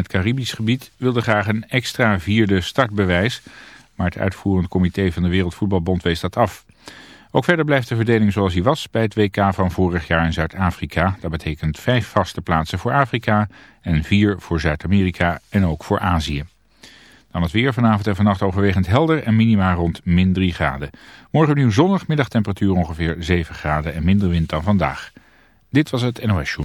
het Caribisch gebied wilde graag een extra vierde startbewijs, maar het uitvoerend comité van de Wereldvoetbalbond wees dat af. Ook verder blijft de verdeling zoals die was bij het WK van vorig jaar in Zuid-Afrika. Dat betekent vijf vaste plaatsen voor Afrika en vier voor Zuid-Amerika en ook voor Azië. Dan het weer vanavond en vannacht overwegend helder en minima rond min 3 graden. Morgen opnieuw zonnig, middagtemperatuur ongeveer 7 graden en minder wind dan vandaag. Dit was het NOS Show.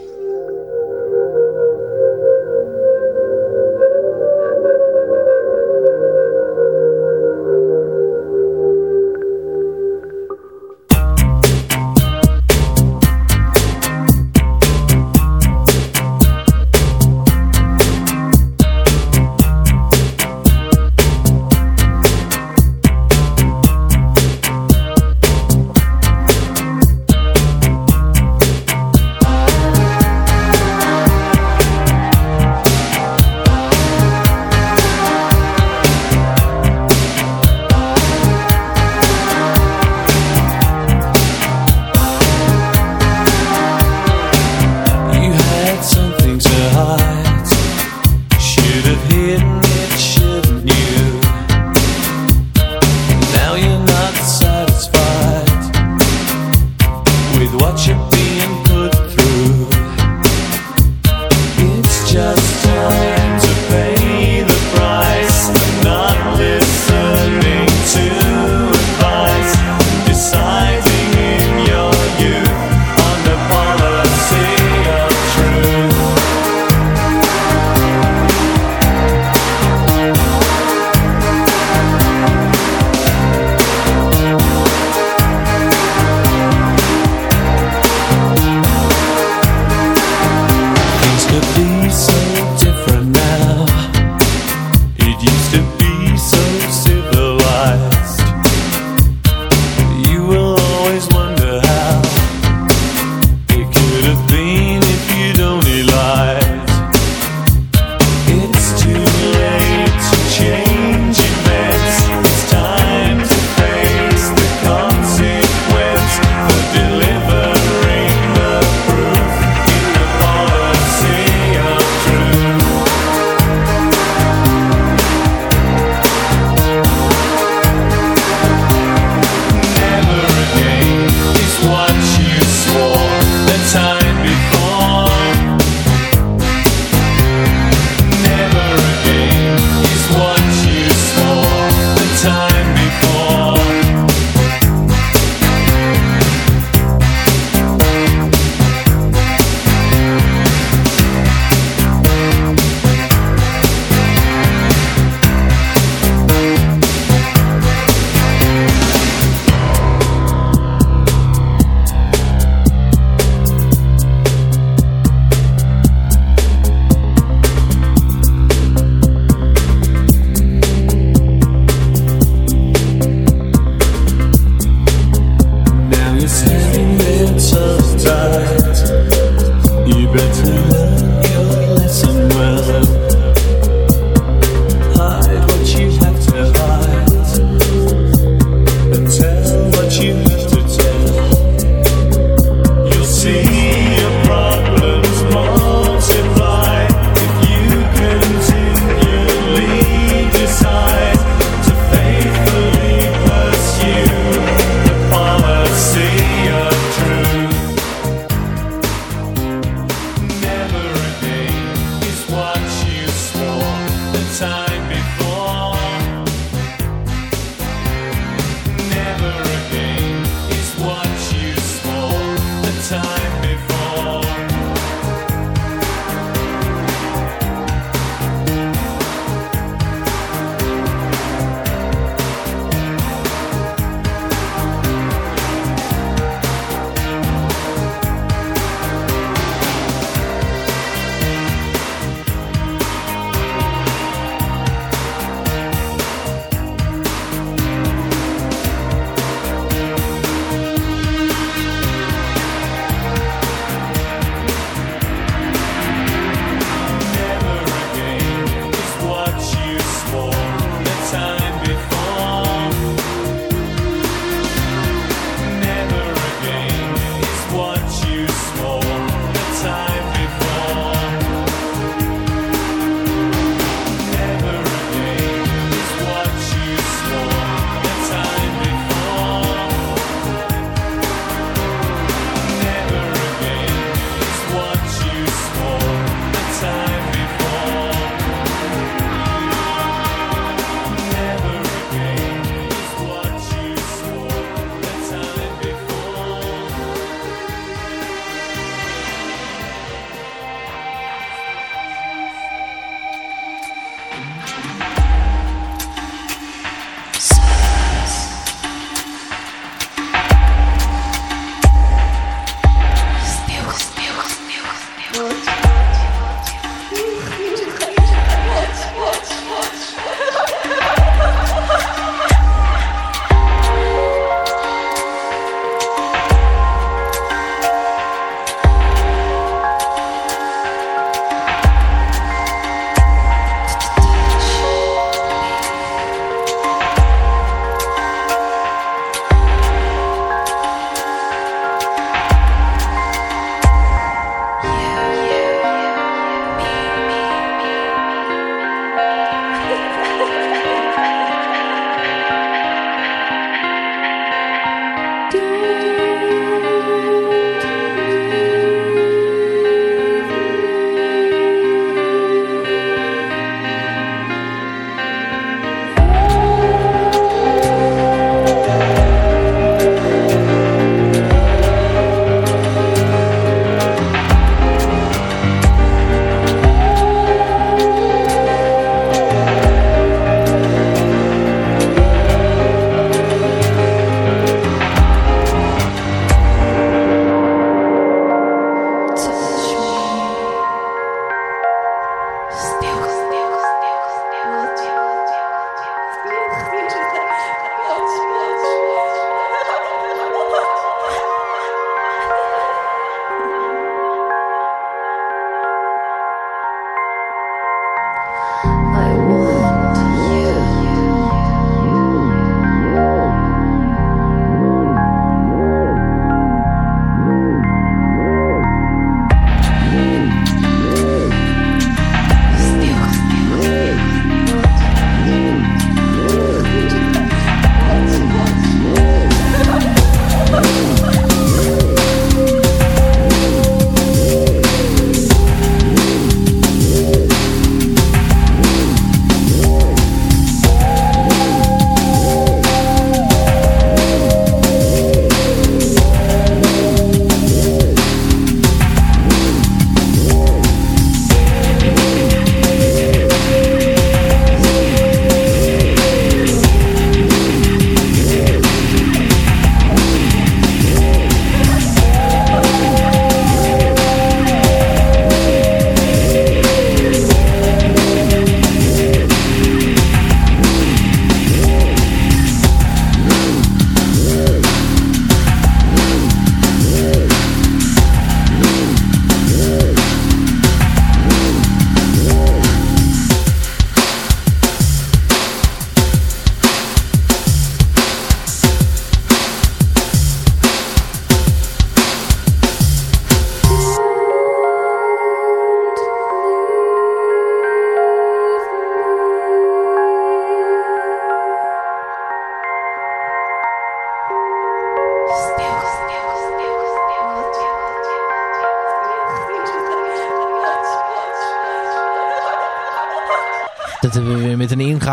sun.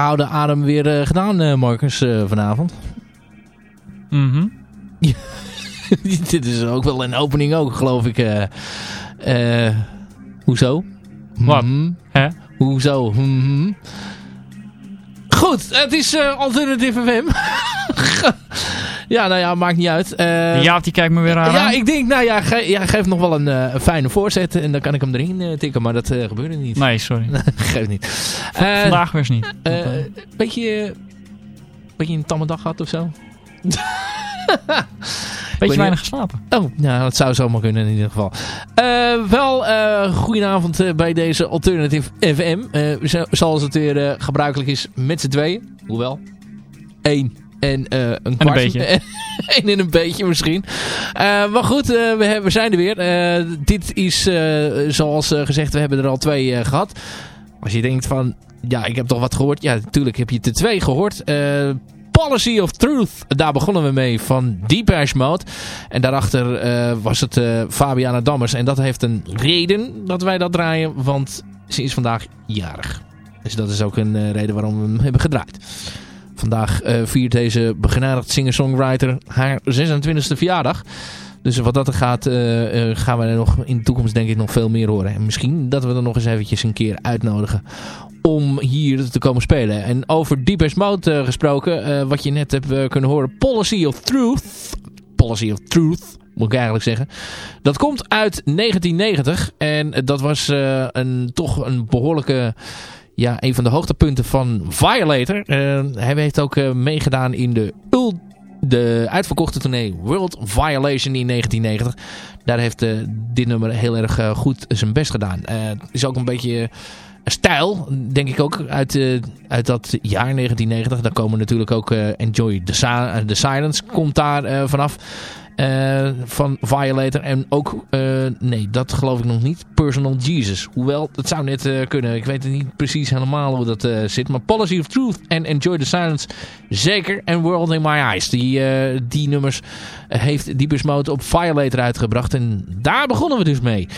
Ingehouden adem weer eh, gedaan, eh, Marcus, eh, vanavond. Mhm. Dit is ook wel een opening ook, geloof ik. eh. Eh, hoezo? Wat? Mhm. Hoezo? Mhm. Goed, het is eh Alternative FM. ja, nou ja, maakt niet uit. Eh, Jaap die kijkt me weer aan. ja, ik denk, nou ja, ge ja geef nog wel een, eh, een fijne voorzet en dan kan ik hem erin eh, tikken, maar dat gebeurde niet. Nee, sorry. Geeft niet. Vandaag weer eens niet. eh, beetje, beetje een tamme dag gehad of zo? Beetje weinig geslapen. Oh, nou, dat zou zomaar kunnen in ieder geval. Wel, eh goedenavond bij deze Alternative FM. Zo- zoals het weer gebruikelijk is met z'n tweeën. Hoewel, één en eh, een kwart. beetje. Eén en een beetje misschien. Eh, maar goed, eh, we, hebben- we zijn er weer. Dit is, zoals gezegd, we hebben er al twee eh, gehad. Als je denkt van, ja, ik heb toch wat gehoord. Ja, natuurlijk heb je er twee gehoord. Eh, Policy of Truth, daar begonnen we mee van Deepesh Mode. En daarachter was het Fabiana Dammers. En dat heeft een reden dat wij dat draaien, want ze is vandaag jarig. Dus dat is ook een reden waarom we hem hebben gedraaid. Vandaag eh, viert deze begenadigd singer-songwriter haar 26e verjaardag. Dus wat dat er gaat, eh, eh, gaan we er nog in de toekomst denk ik nog veel meer horen. En misschien dat we er nog eens eventjes een keer uitnodigen om hier te komen spelen. En over Deepest Mode gesproken, wat je net hebt kunnen horen, Policy of Truth. Policy of Truth, moet ik eigenlijk zeggen. Dat komt uit 1990 en dat was een, toch een behoorlijke... Ja, een van de hoogtepunten van Violator. Eh, hij heeft ook eh, meegedaan in de, de uitverkochte tournee World Violation in 1990. Daar heeft eh, dit nummer heel erg goed zijn best gedaan. Het is ook een beetje stijl, denk ik ook, uit, uit dat jaar 1990. Daar komen natuurlijk ook Enjoy the, the Silence, komt daar vanaf. Eh, van Violator. En ook, eh, nee, dat geloof ik nog niet. Personal Jesus. Hoewel, het zou net eh, kunnen. Ik weet het niet precies helemaal hoe dat zit. Maar Policy of Truth en Enjoy the Silence zeker. En World in My Eyes. Die, die nummers heeft Deepest Mode op Violator uitgebracht. En daar begonnen we dus mee.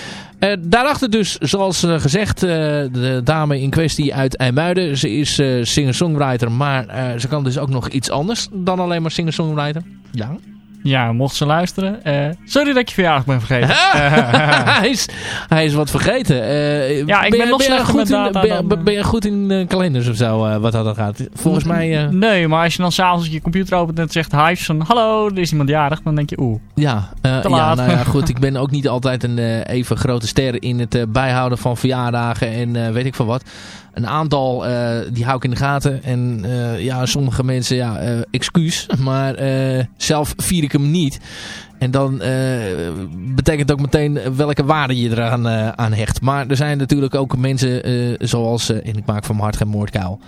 Daarachter dus, zoals gezegd, de dame in kwestie uit IJmuiden. Ze is singer-songwriter, maar ze kan dus ook nog iets anders dan alleen maar singer-songwriter. Ja. Ja, mocht ze luisteren. eh, sorry dat ik je verjaardag ben vergeten. hij, is, hij is wat vergeten. Eh, Ja, ik ben nog je slechter goed in, data ben, dan, ben je goed in eh, kalenders of zo, eh, wat dat dan gaat? Volgens mij, eh, Nee, maar als je dan s'avonds je computer opent en het zegt Hives van hallo, er is iemand jarig, dan denk je oeh. ja. eh, ja, nou ja, goed. Ik ben ook niet altijd een eh, even grote ster in het eh, bijhouden van verjaardagen en eh, weet ik veel wat. Een aantal, eh, die hou ik in de gaten. En eh, ja, sommige mensen, ja, eh, excuus. Maar zelf vier ik hem niet. En dan eh, betekent ook meteen welke waarde je eraan eh, aan hecht. Maar er zijn natuurlijk ook mensen eh, zoals, en ik maak van mijn hart geen moordkuil,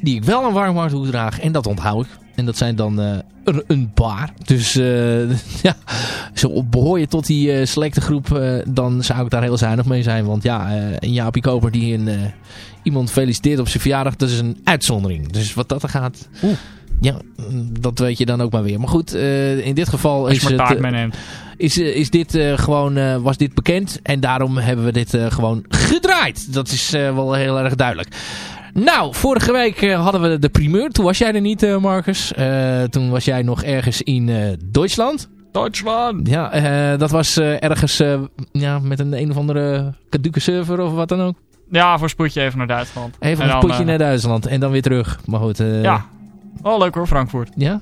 die ik wel een warm hart toedraag. En dat onthoud ik. En dat zijn dan een paar. Dus ja, zo behoor je tot die selecte groep, dan zou ik daar heel zuinig mee zijn. Want ja, een Jaapie Koper die een, iemand feliciteert op zijn verjaardag, dat is een uitzondering. Dus wat dat er gaat, ja, dat weet je dan ook maar weer. Maar goed, eh, in dit geval is, het, eh, is, eh, is dit eh, gewoon, eh, was dit bekend. En daarom hebben we dit eh, gewoon gedraaid. Dat is eh, wel heel erg duidelijk. Nou, vorige week hadden we de primeur. Toen was jij er niet, Marcus. Eh, toen was jij nog ergens in eh, Duitsland. Duitsland! Ja, eh, dat was eh, ergens eh, ja, met een een of andere kaduke server of wat dan ook. Ja, voor spoedje even naar Duitsland. Even En een eh, naar Duitsland en dan weer terug. Maar goed. eh, Ja. Oh, leuk hoor, Frankfurt. Ja?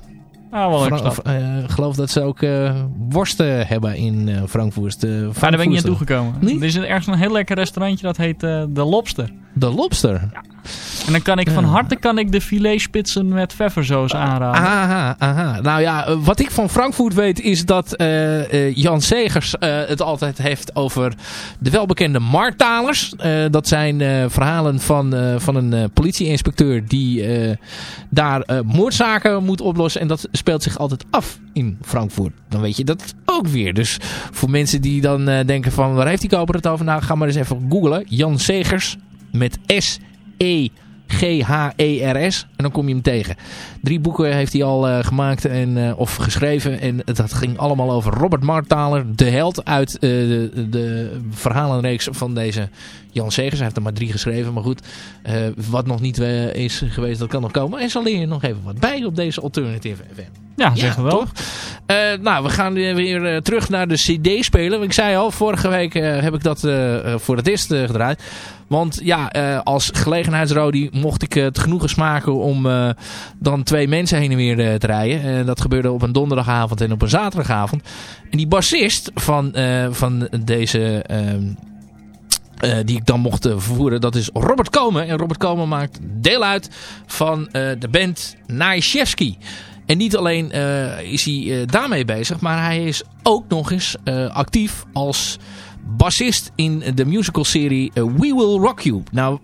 Ja, wel leuk stad. eh, Ik geloof dat ze ook eh, worsten hebben in eh, Frankfurt. eh, Maar daar ben ik niet toegekomen. Niet? Er is ergens een heel lekker restaurantje dat heet De Lobster. De lobster. En dan kan ik van harte kan ik de filetspitsen met pfefferzoos aanraden. Aha, aha. Nou ja, eh, wat ik van Frankfurt weet is dat eh, eh, Jan Segers het altijd heeft over de welbekende markttalers. Eh, dat zijn verhalen van, van een politieinspecteur die daar moordzaken moet oplossen. En dat speelt zich altijd af in Frankfurt. Dan weet je dat ook weer. Dus voor mensen die dan denken van waar heeft die koper het over? Nou, ga maar eens even googlen. Jan Segers met S-E... G-H-E-R-S. En dan kom je hem tegen. Drie boeken heeft hij al uh, gemaakt en, uh, of geschreven. En dat ging allemaal over Robert Martaler, de held uit de, de verhalenreeks van deze Jan Segers. Hij heeft er maar drie geschreven, maar goed. wat nog niet is geweest, dat kan nog komen. En zal leer je nog even wat bij op deze Alternative FM. Ja, zeggen we wel. Uh, nou, we gaan weer uh, terug naar de CD spelen. Ik zei al, vorige week uh, heb ik dat voor het eerst gedraaid. Want ja, als gelegenheidsrodi mocht ik het genoegen smaken om dan twee mensen heen en weer te rijden. dat gebeurde op een donderdagavond en op een zaterdagavond. En die bassist van, van deze... Uh, die ik dan mocht uh, vervoeren. Dat is Robert Komen. En Robert Komen maakt deel uit van uh, de band Naishevski. En niet alleen is hij daarmee bezig. Maar hij is ook nog eens actief als bassist in de musicalserie We Will Rock You. Nou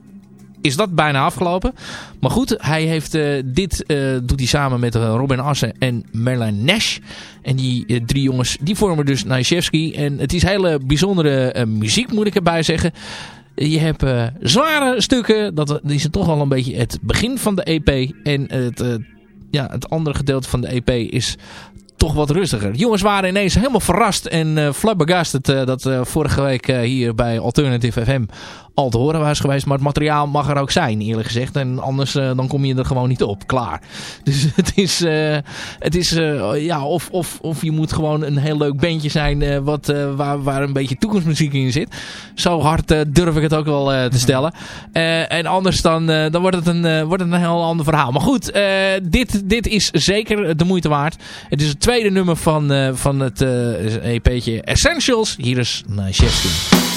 is dat bijna afgelopen. Maar goed, hij heeft dit doet hij samen met Robin Assen en Merlin Nash. En die drie jongens, die vormen dus Naishevski. En het is hele bijzondere muziek, moet ik erbij zeggen. Je hebt zware stukken, dat is toch al een beetje het begin van de EP. En het, ja, het andere gedeelte van de EP is toch wat rustiger. jongens waren ineens helemaal verrast en uh, flabbergasted uh, dat uh, vorige week hier bij Alternative FM al te horen was geweest. Maar het materiaal mag er ook zijn, eerlijk gezegd. En anders uh, dan kom je er gewoon niet op. Klaar. Dus het is, uh, het is uh, ja, of, of, of je moet gewoon een heel leuk bandje zijn wat, waar, waar een beetje toekomstmuziek in zit. Zo hard durf ik het ook wel te stellen. en anders dan, dan wordt, het een, wordt het een heel ander verhaal. Maar goed, dit, dit is zeker de moeite waard. Het is het tweede nummer van, van het EP'tje Essentials. Hier is Chefskin.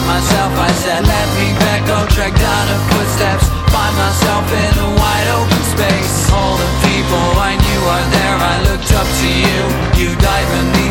Found myself, I said, let me back on track down the footsteps. Find myself in a wide open space. All the people I knew are there, I looked up to you. You dive beneath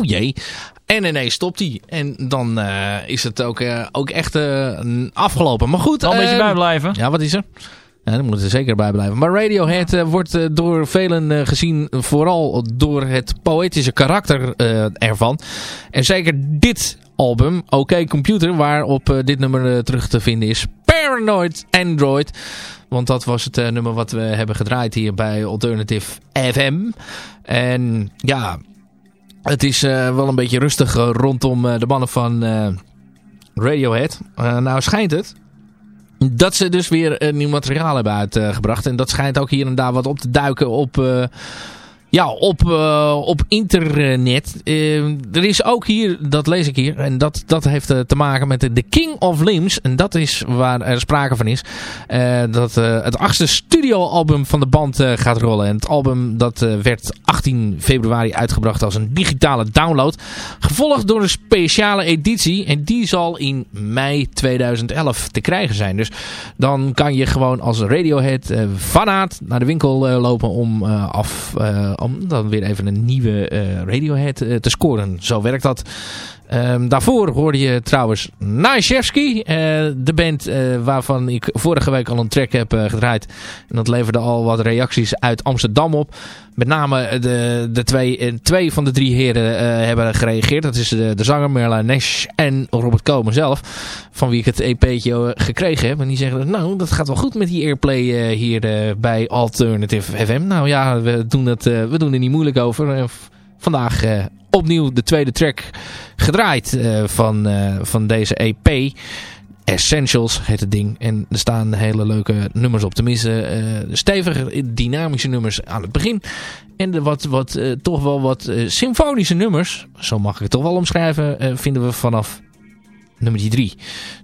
oeh jee. En ineens stopt hij. En dan uh, is het ook, uh, ook echt uh, afgelopen. Maar goed. Wel een beetje bijblijven. Ja, wat is er? Ja, daar moeten er zeker bij blijven. Maar Radiohead uh, wordt uh, door velen uh, gezien vooral door het poëtische karakter ervan. En zeker dit album, Oké okay Computer, waarop dit nummer terug te vinden is. Paranoid Android. Want dat was het nummer wat we hebben gedraaid hier bij Alternative FM. En ja, het is wel een beetje rustig rondom de mannen van Radiohead. nou schijnt het dat ze dus weer nieuw materiaal hebben uitgebracht. en dat schijnt ook hier en daar wat op te duiken op... Ja, op, uh, op internet. Uh, er is ook hier, dat lees ik hier, en dat, dat heeft uh, te maken met de, King of Limbs. En dat is waar er sprake van is. dat het achtste studioalbum van de band gaat rollen. En het album dat werd 18 februari uitgebracht als een digitale download. Gevolgd door een speciale editie. En die zal in mei 2011 te krijgen zijn. Dus dan kan je gewoon als Radiohead fanaat naar de winkel lopen om af om dan weer even een nieuwe uh, Radiohead uh, te scoren. Zo werkt dat. Um, daarvoor hoorde je trouwens Naishevsky, uh, de band waarvan ik vorige week al een track heb gedraaid. En dat leverde al wat reacties uit Amsterdam op. Met name de, de twee, twee van de drie heren hebben gereageerd. Dat is de, de zanger Merla Nash en Robert Komen zelf. Van wie ik het EP'tje gekregen heb. En die zeggen, nou dat gaat wel goed met die airplay hier bij Alternative FM. Nou ja, we doen, het, we doen er niet moeilijk over. Vandaag opnieuw de tweede track gedraaid uh, van, uh, van deze EP. Essentials heet het ding. En er staan hele leuke nummers op. Tenminste, uh, stevige, dynamische nummers aan het begin. En de wat, wat, toch wel wat symfonische nummers, zo mag ik het toch wel omschrijven, vinden we vanaf nummer 3.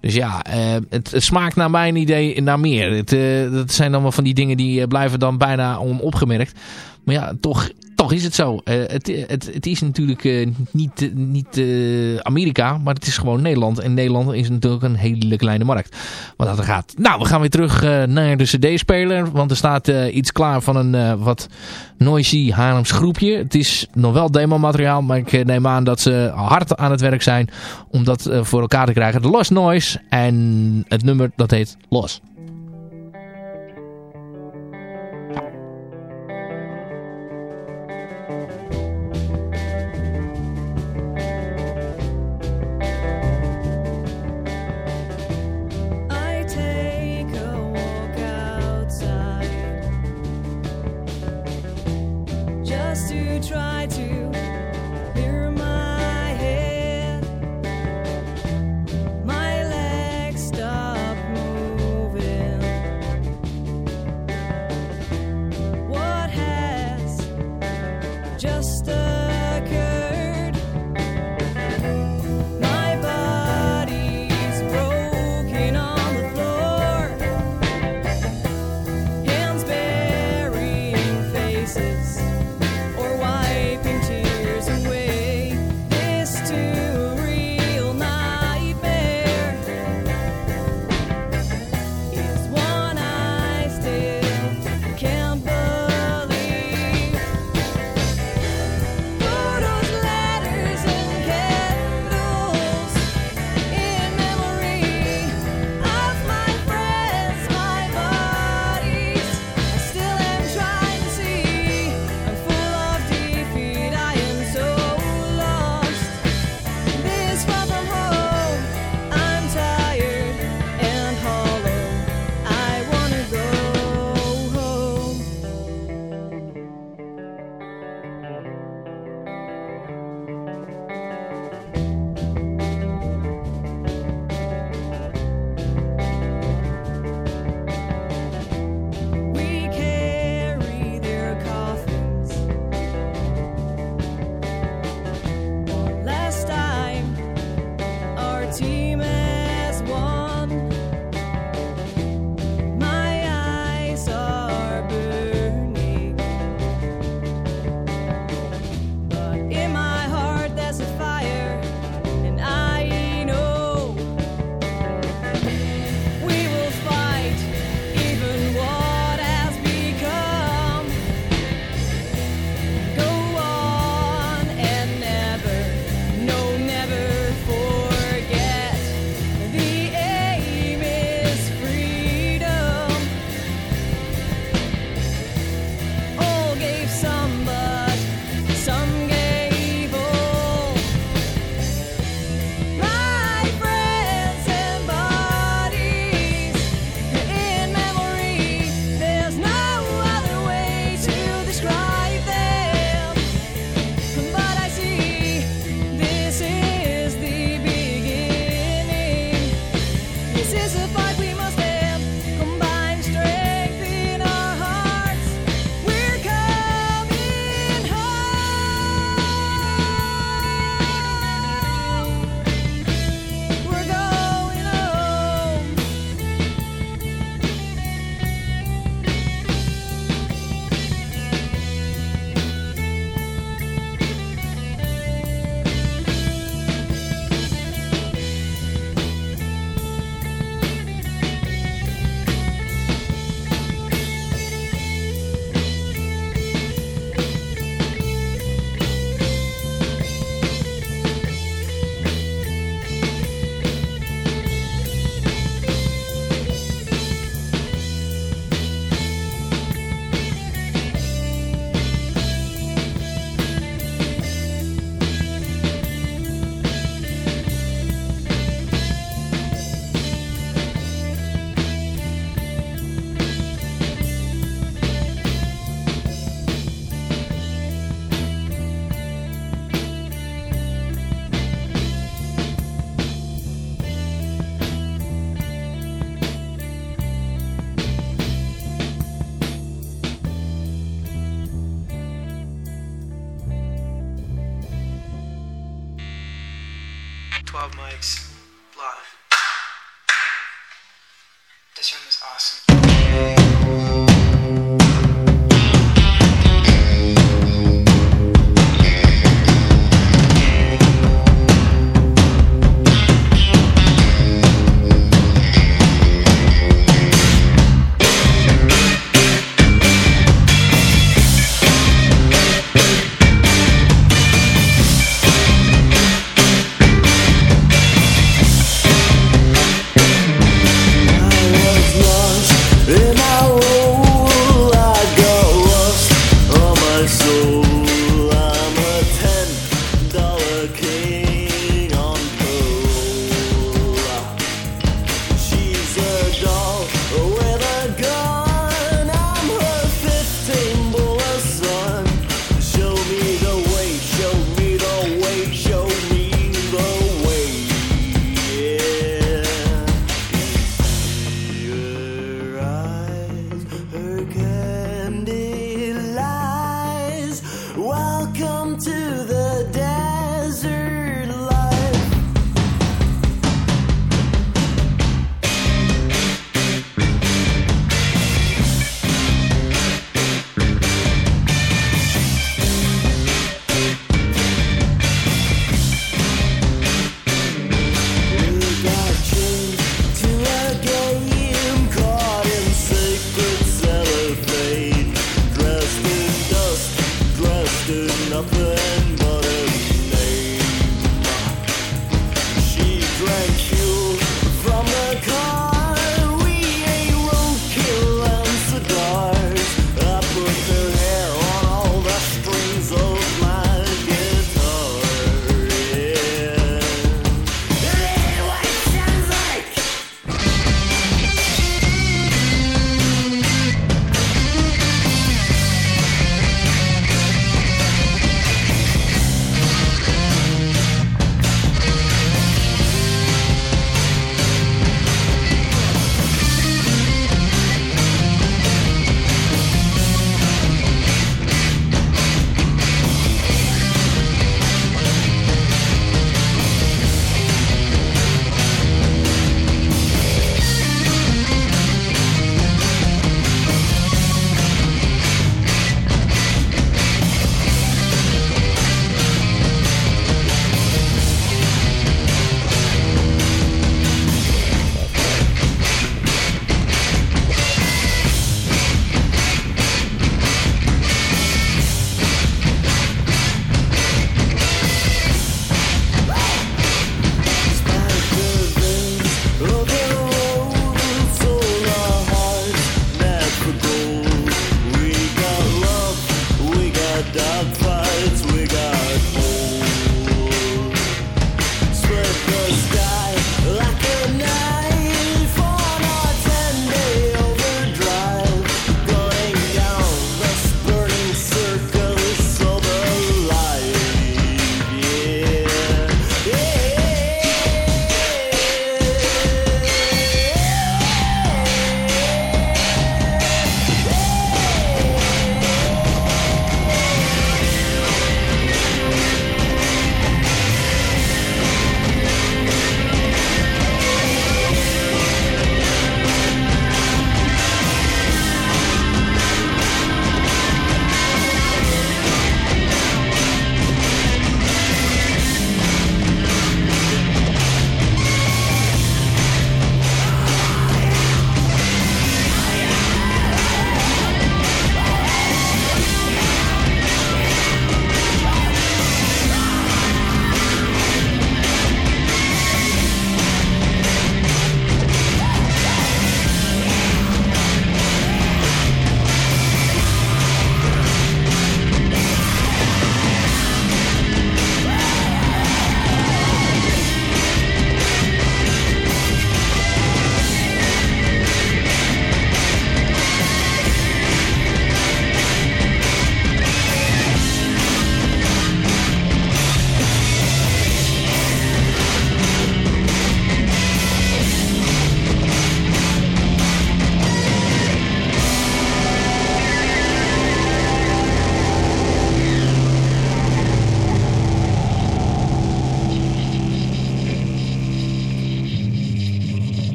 Dus ja, het, het, smaakt naar mijn idee naar meer. Het, dat zijn allemaal van die dingen die blijven dan bijna onopgemerkt. Maar ja, toch is het zo. Uh, het, het, het, is natuurlijk uh, niet, niet uh, Amerika, maar het is gewoon Nederland. En Nederland is natuurlijk een hele kleine markt. Wat dat er gaat. Nou, we gaan weer terug naar de cd-speler. Want er staat iets klaar van een wat noisy Haarlems groepje. Het is nog wel demo-materiaal, maar ik neem aan dat ze hard aan het werk zijn om dat voor elkaar te krijgen. De Lost Noise en het nummer dat heet Los.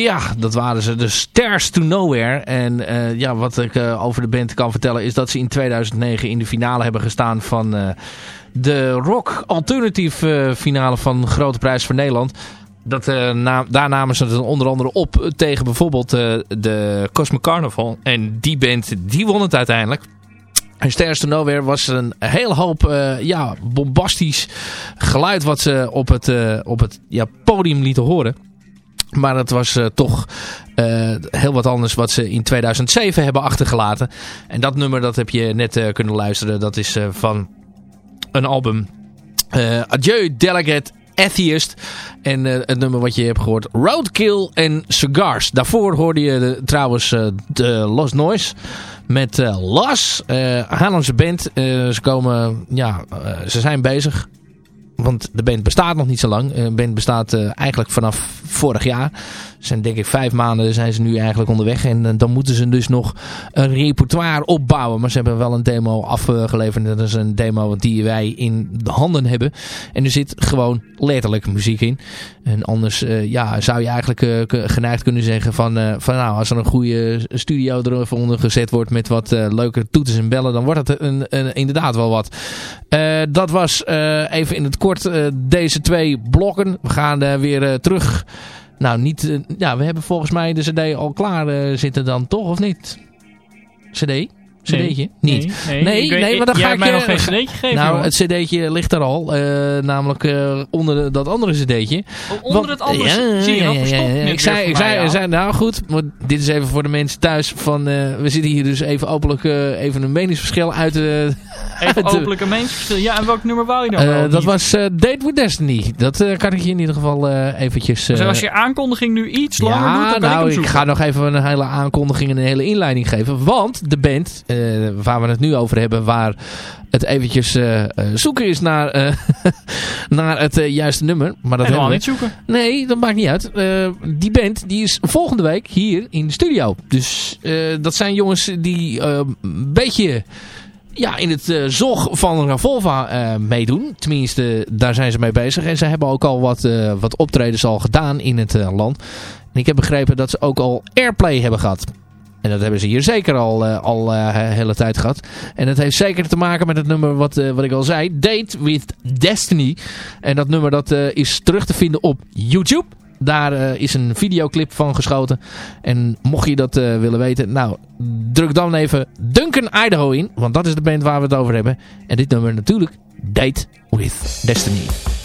Tja, dat waren ze. De Stairs to Nowhere. En eh, ja, wat ik eh, over de band kan vertellen is dat ze in 2009 in de finale hebben gestaan van eh, de Rock Alternative finale van Grote Prijs voor Nederland. Dat, daar namen ze het onder andere op tegen bijvoorbeeld de Cosmic Carnival. En die band, die won het uiteindelijk. En Stairs to Nowhere was een hele hoop ja, bombastisch geluid wat ze op het, op het ja, podium lieten horen. Maar het was eh, toch eh, heel wat anders wat ze in 2007 hebben achtergelaten. En dat nummer dat heb je net eh, kunnen luisteren. Dat is van een album. Adieu Delegate Atheist. En het nummer wat je hebt gehoord. Roadkill en Cigars. Daarvoor hoorde je trouwens eh, de Lost Noise. Met eh Las. Haarlemse band. Ze komen, ja, ze zijn bezig. Want de band bestaat nog niet zo lang. De band bestaat eh, eigenlijk vanaf vorig jaar. Zijn denk ik vijf maanden zijn ze nu eigenlijk onderweg. En eh, dan moeten ze dus nog een repertoire opbouwen. Maar ze hebben wel een demo afgeleverd. Dat is een demo die wij in de handen hebben. En er zit gewoon letterlijk muziek in. En anders eh, ja, zou je eigenlijk eh, geneigd kunnen zeggen van, van nou, als er een goede studio er even onder gezet wordt met wat leuke toeters en bellen, dan wordt het een, een, inderdaad wel wat. Dat was even in het kort deze twee blokken. We gaan weer terug. Nou, niet, eh, ja, we hebben volgens mij de cd al klaar eh, zitten dan, toch of niet? cd? cd'tje? Niet. Nee, Nee, nee, maar dan ga ik mij je- nog geen cd'tje gegeven. Nou, joh. het cd'tje ligt er al. eh, namelijk eh, onder de- dat andere cd'tje. Oh, onder Want- het andere Ja, zie je ja, wel ja, verstopt. ja, Ik zei, ik zei, zei, nou goed, maar dit is even voor de mensen thuis. Van, eh, we zitten hier dus even openlijk eh, even een meningsverschil uit. eh, Even uit de- openlijk een meningsverschil. Ja, en welk nummer wou je dan eh, dat was eh, Date with Destiny. Dat eh, kan ik je in ieder geval eh, eventjes... eh, Dus als je aankondiging nu iets langer doet, dan kan nou, ik ga nog even een hele aankondiging en een hele inleiding geven. Want de band, eh, waar we het nu over hebben, waar het eventjes eh, eh, zoeken is naar, eh, naar het eh, juiste nummer. Maar dat Helemaal niet zoeken. Nee, dat maakt niet uit. Eh, die band die is volgende week hier in de studio. Dus eh, dat zijn jongens die eh, een beetje ja, in het eh, zog van Ravolva eh, meedoen. Tenminste, daar zijn ze mee bezig. En ze hebben ook al wat, eh, wat optredens al gedaan in het land. En ik heb begrepen dat ze ook al airplay hebben gehad. En dat hebben ze hier zeker al, eh, al hele tijd gehad. En dat heeft zeker te maken met het nummer wat, wat ik al zei. Date with Destiny. En dat nummer dat is terug te vinden op YouTube. Daar is een videoclip van geschoten. En mocht je dat willen weten, nou, druk dan even Duncan Idaho in. Want dat is de band waar we het over hebben. En dit nummer natuurlijk Date with Destiny.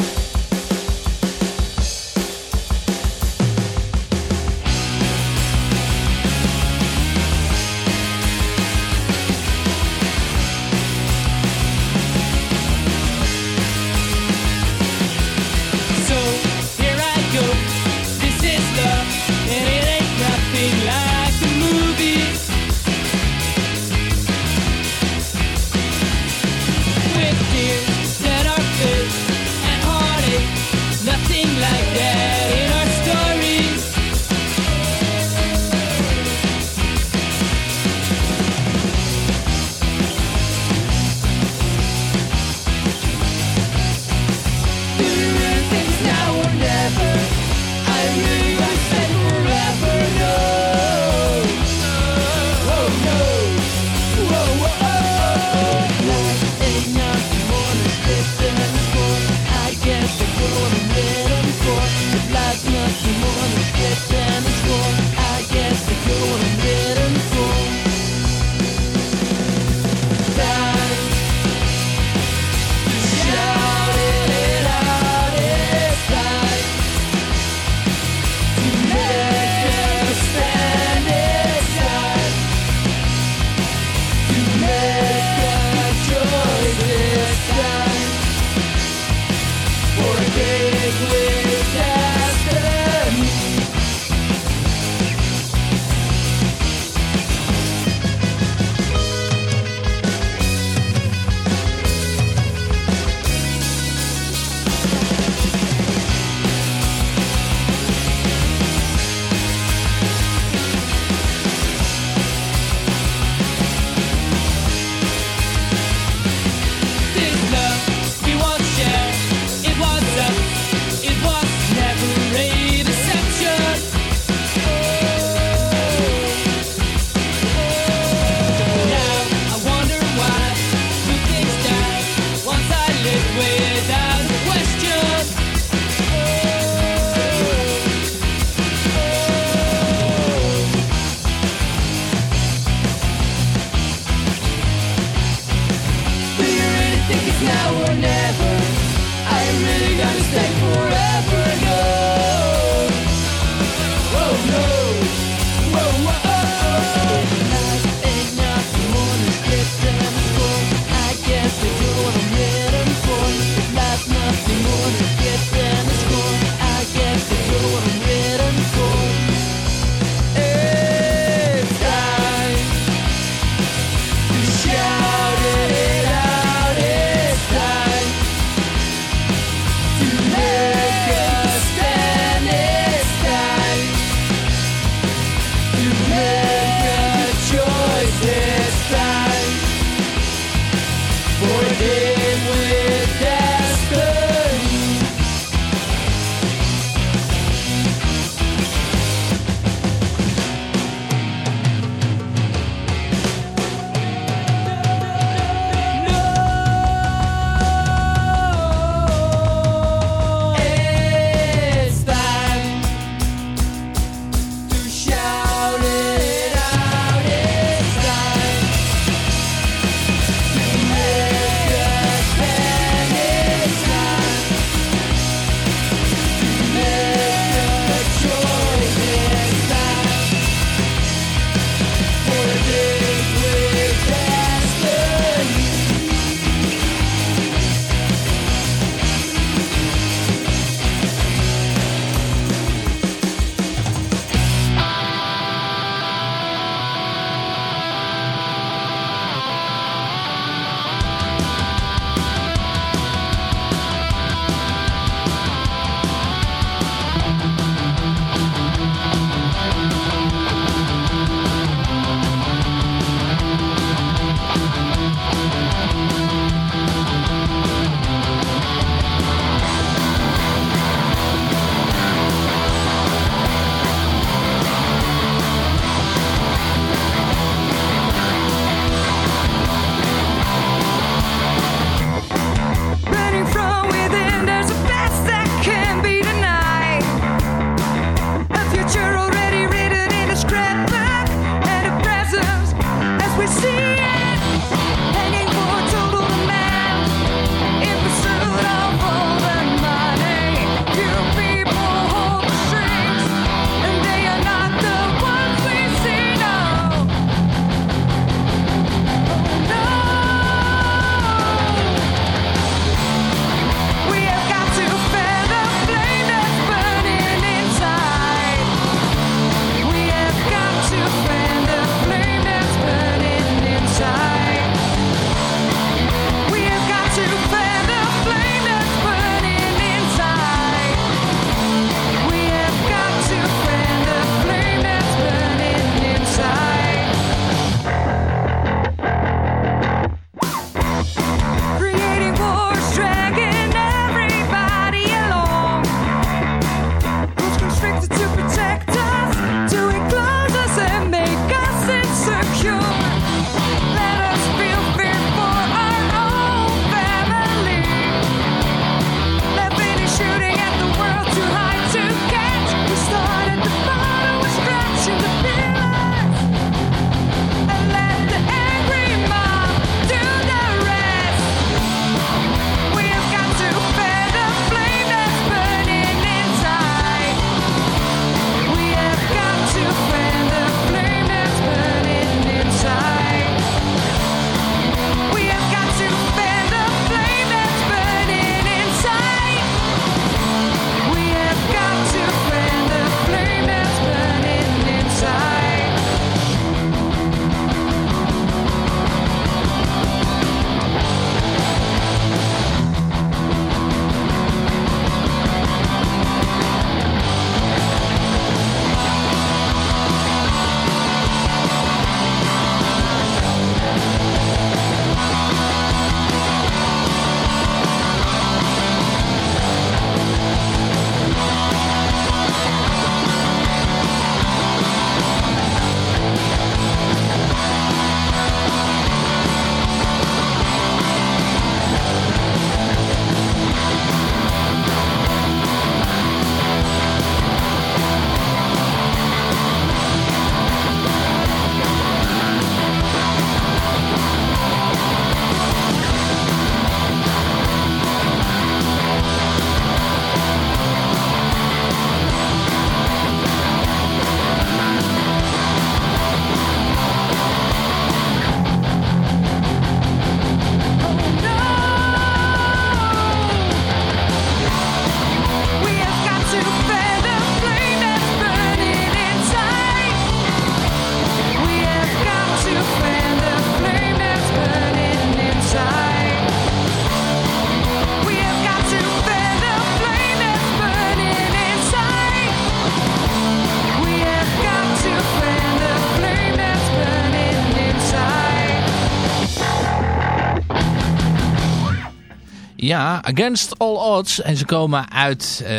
Ja, Against All Odds. En ze komen uit eh,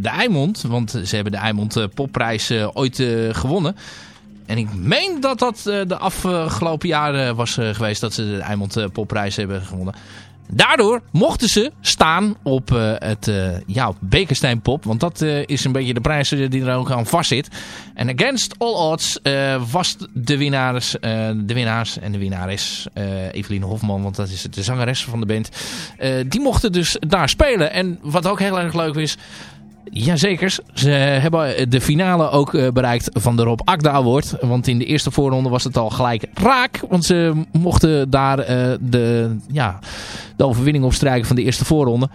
de Eimond. Want ze hebben de Eimond eh, Popprijs eh, ooit gewonnen. En ik meen dat dat de afgelopen jaren was geweest dat ze de Eimond Popprijs hebben gewonnen. Daardoor mochten ze staan op eh, het eh, ja, Bekenstein Pop. Want dat eh, is een beetje de prijs die er ook aan vast zit. En Against All Odds was de winnaars, de winnaars en de winnares Eveline Hofman. Want dat is de zangeres van de band. Die mochten dus daar spelen. En wat ook heel erg leuk is... Jazeker, ze hebben de finale ook eh, bereikt van de Rob Akda Award. Want in de eerste voorronde was het al gelijk raak. Want ze mochten daar eh, de, ja, de overwinning op strijken van de eerste voorronde.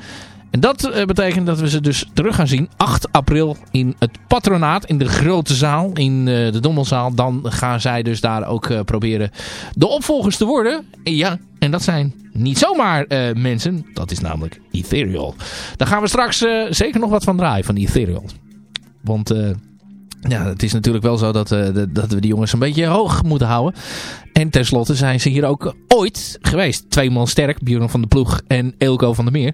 En dat eh, betekent dat we ze dus terug gaan zien. 8 april in het patronaat. In de grote zaal. In eh, de Dommelzaal. Dan gaan zij dus daar ook eh, proberen de opvolgers te worden. En ja, en dat zijn niet zomaar mensen. Dat is namelijk Ethereal. Daar gaan we straks zeker nog wat van draaien van Ethereal. Want... eh, ja, het is natuurlijk wel zo dat, eh, dat we die jongens een beetje hoog moeten houden. En tenslotte zijn ze hier ook ooit geweest. Twee man sterk, Björn van de Ploeg en Eelco van der Meer.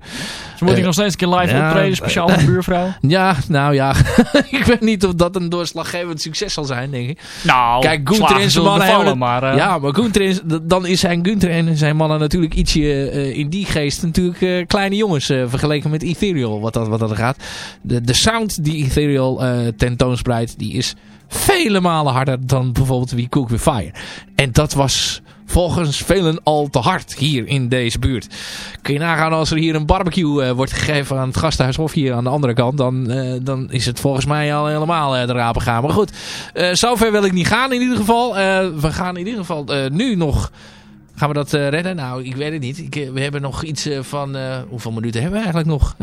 Dus moet ik Eh, nog steeds een keer live ja, optreden, speciaal voor de buurvrouw. Ja, nou ja, ik weet niet of dat een doorslaggevend succes zal zijn, denk ik. Nou, Kijk, Gunther en zijn mannen vallen, maar... eh, ja, maar Gunther is, dan is zijn Gunther en zijn mannen natuurlijk ietsje eh, in die geest natuurlijk eh, kleine jongens eh, vergeleken met Ethereal, wat dat, wat dat gaat. De, de sound die Ethereal eh tentoonspreidt, die is vele malen harder dan bijvoorbeeld We Cook With Fire. En dat was volgens velen al te hard hier in deze buurt. Kun je nagaan als er hier een barbecue eh, wordt gegeven aan het gasthuis of hier aan de andere kant. Dan, eh, dan is het volgens mij al helemaal eh, de rapen gaan. Maar goed, zover wil ik niet gaan in ieder geval. We gaan in ieder geval nu nog... Gaan we dat eh, redden? Nou, ik weet het niet. Ik, eh, we hebben nog iets eh, van... hoeveel minuten hebben we eigenlijk nog?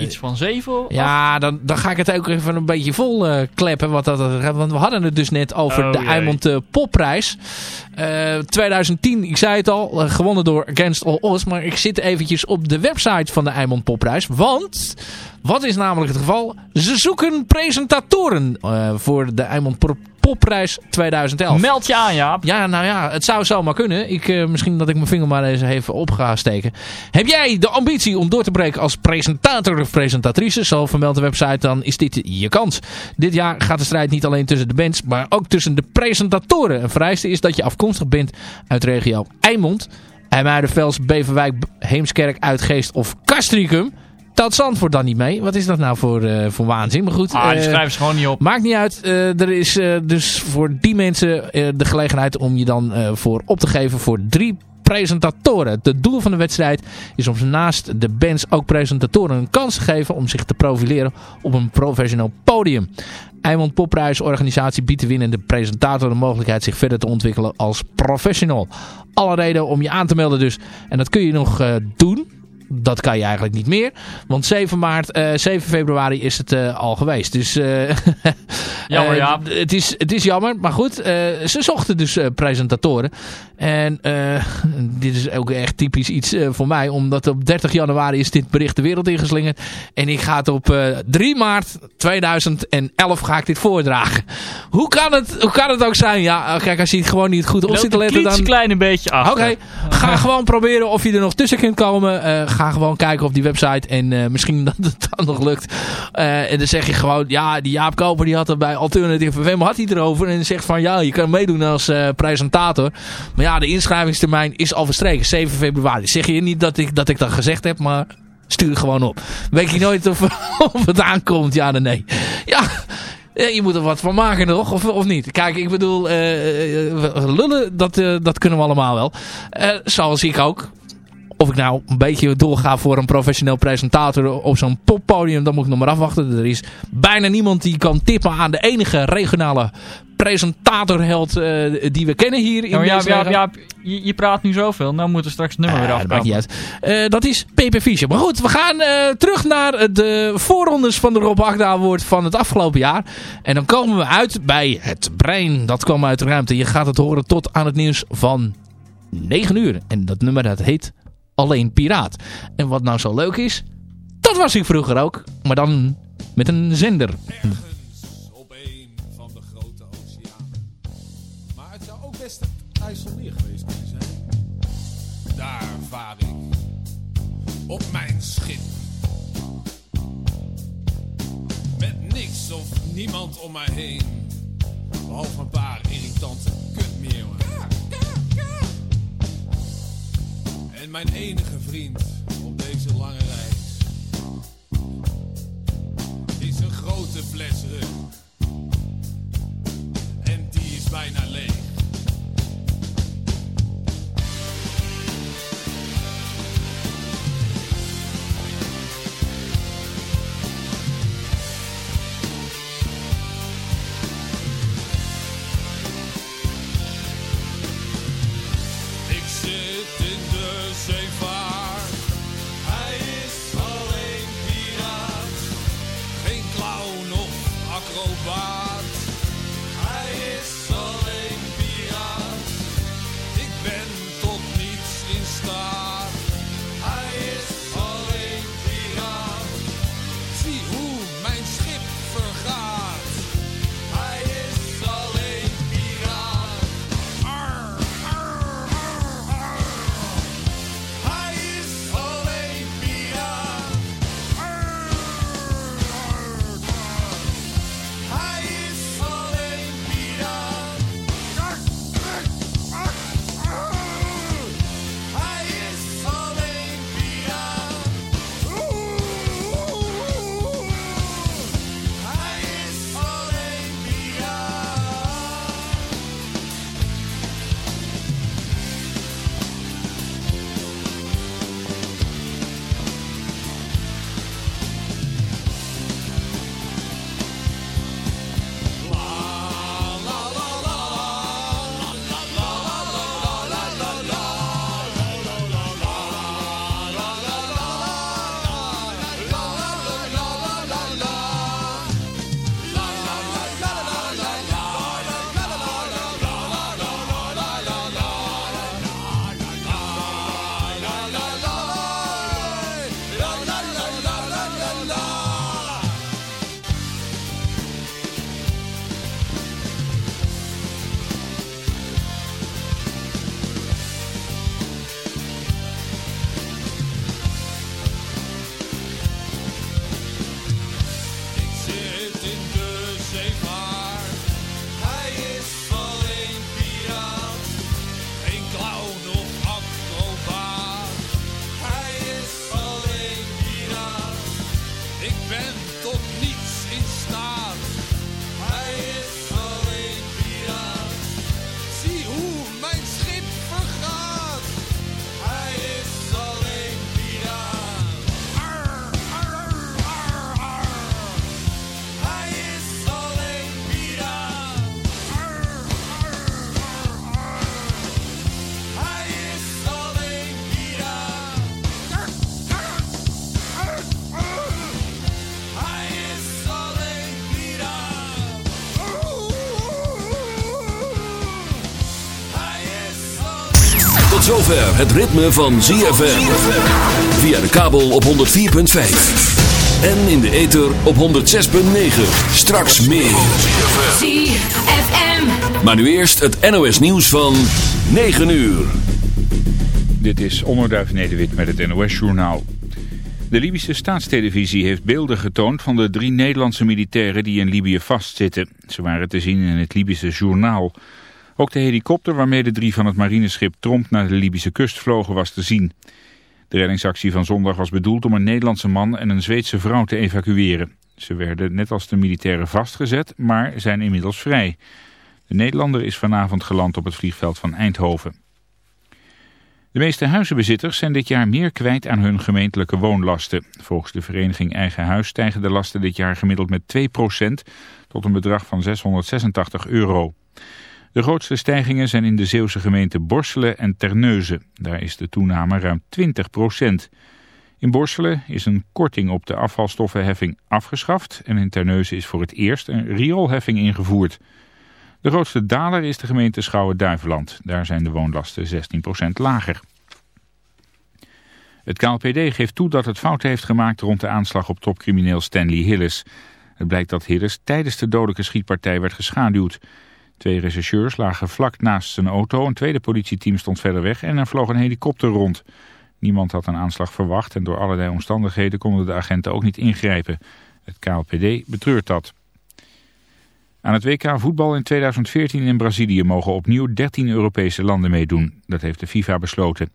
Iets van zeven? ja, dan, dan ga ik het ook even een beetje vol kleppen. Wat dat, want we hadden het dus net over Oh, de. Eimond Popprijs. Eh 2010, ik zei het al, gewonnen door Against All Odds. Maar ik zit eventjes op de website van de Eimond Popprijs. Want, wat is namelijk het geval? Ze zoeken presentatoren voor de Eimond Popprijs 2011. Meld je aan, Jaap. Ja, nou ja, het zou zomaar kunnen. Ik, eh, misschien dat ik mijn vinger maar eens even op ga steken. Heb jij de ambitie om door te breken als presentator of presentatrice? Zo vermeldt de website, dan is dit je kans. Dit jaar gaat de strijd niet alleen tussen de bands, maar ook tussen de presentatoren. Een vereiste is dat je afkomstig bent uit regio Eimond, IJmuidenvels, Beverwijk, Heemskerk, Uitgeest of Castricum. Telt Zandvoort dan niet mee? Wat is dat nou voor, eh, voor waanzin? Maar goed, Ah, die eh, schrijven ze gewoon niet op. Maakt niet uit. Eh, er is dus voor die mensen de gelegenheid om je dan voor op te geven voor drie presentatoren. Het doel van de wedstrijd is om naast de bands ook presentatoren een kans te geven om zich te profileren op een professioneel podium. Eimond Popprijs organisatie biedt de winnende presentator de mogelijkheid zich verder te ontwikkelen als professional. Alle reden om je aan te melden dus. En dat kun je nog doen dat kan je eigenlijk niet meer. Want 7 maart, eh 7 februari is het eh, al geweest. Dus eh, Jammer, eh, ja. het, is, het is jammer. Maar goed, eh, ze zochten dus eh, presentatoren. En eh, dit is ook echt typisch iets eh, voor mij. Omdat op 30 januari is dit bericht de wereld ingeslingerd. En ik ga het op eh 3 maart 2011 ga ik dit voordragen. Hoe kan het, hoe kan het ook zijn? Ja, kijk, als je het gewoon niet goed op zit te letten, dan... een klein beetje achter. Oké, ga gewoon proberen of je er nog tussen kunt komen. Eh, ga gewoon kijken op die website en eh, misschien dat het dan nog lukt. Eh, en dan zeg je gewoon, ja, die Jaap Koper die had er bij Alternative FM had hij erover. En zegt van, ja, je kan meedoen als eh, presentator. Maar ja, de inschrijvingstermijn is al verstreken, 7 februari. Zeg je niet dat ik dat, ik dat gezegd heb, maar stuur gewoon op. Weet je nooit of, of het aankomt, ja of nee. Ja... Je moet er wat van maken nog, of, of niet? Kijk, ik bedoel, lullen, dat, dat kunnen we allemaal wel. Zoals ik ook. Of ik nou een beetje doorga voor een professioneel presentator op zo'n poppodium, dan moet ik nog maar afwachten. Er is bijna niemand die kan tippen aan de enige regionale presentatorheld eh, die we kennen hier in Ja, Jaap, regio. Jaap, je, je praat nu zoveel. Nou moet er straks het nummer Ah, weer dat niet uit. Eh, dat is PP Fischer. Maar goed, we gaan eh, terug naar de voorrondes van de Rob Agda Award van het afgelopen jaar. En dan komen we uit bij het brein. Dat kwam uit de ruimte. Je gaat het horen tot aan het nieuws van 9 uur. En dat nummer dat heet Alleen Piraat. En wat nou zo leuk is, dat was ik vroeger ook. Maar dan met een zender. op een van de grote oceanen. Maar het zou ook best het IJsselmeer geweest kunnen zijn. Daar vaar ik op mijn schip. Met niks of niemand om mij heen. Behalve een paar irritante kutmeeuwen. En mijn enige vriend op deze lange reis. Is een grote fles. En die is bijna leeg. Tot zover het ritme van ZFM. Via de kabel op 104.5. En in de ether op 106.9. Straks meer. ZFM. Maar nu eerst het NOS nieuws van 9 uur. Dit is Onderduif Nederwit met het NOS-journaal. De Libische staatstelevisie heeft beelden getoond van de drie Nederlandse militairen die in Libië vastzitten. Ze waren te zien in het Libische journaal. Ook de helikopter waarmee de drie van het marineschip Tromp naar de Libische kust vlogen was te zien. De reddingsactie van zondag was bedoeld om een Nederlandse man en een Zweedse vrouw te evacueren. Ze werden net als de militairen vastgezet, maar zijn inmiddels vrij. De Nederlander is vanavond geland op het vliegveld van Eindhoven. De meeste huizenbezitters zijn dit jaar meer kwijt aan hun gemeentelijke woonlasten. Volgens de vereniging Eigen Huis stijgen de lasten dit jaar gemiddeld met 2% tot een bedrag van 686 euro. De grootste stijgingen zijn in de Zeeuwse gemeenten Borselen en Terneuzen. Daar is de toename ruim 20%. In Borselen is een korting op de afvalstoffenheffing afgeschaft en in Terneuzen is voor het eerst een rioolheffing ingevoerd. De grootste daler is de gemeente Schouwen-Duiveland. Daar zijn de woonlasten 16% lager. Het KLPD geeft toe dat het fouten heeft gemaakt rond de aanslag op topcrimineel Stanley Hillis. Het blijkt dat Hillis tijdens de dodelijke schietpartij werd geschaduwd. Twee rechercheurs lagen vlak naast zijn auto, een tweede politieteam stond verder weg en er vloog een helikopter rond. Niemand had een aanslag verwacht en door allerlei omstandigheden konden de agenten ook niet ingrijpen. Het KLPD betreurt dat. Aan het WK voetbal in 2014 in Brazilië mogen opnieuw 13 Europese landen meedoen. Dat heeft de FIFA besloten.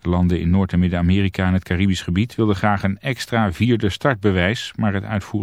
De landen in Noord- en Midden-Amerika en het Caribisch gebied wilden graag een extra vierde startbewijs, maar het uitvoeren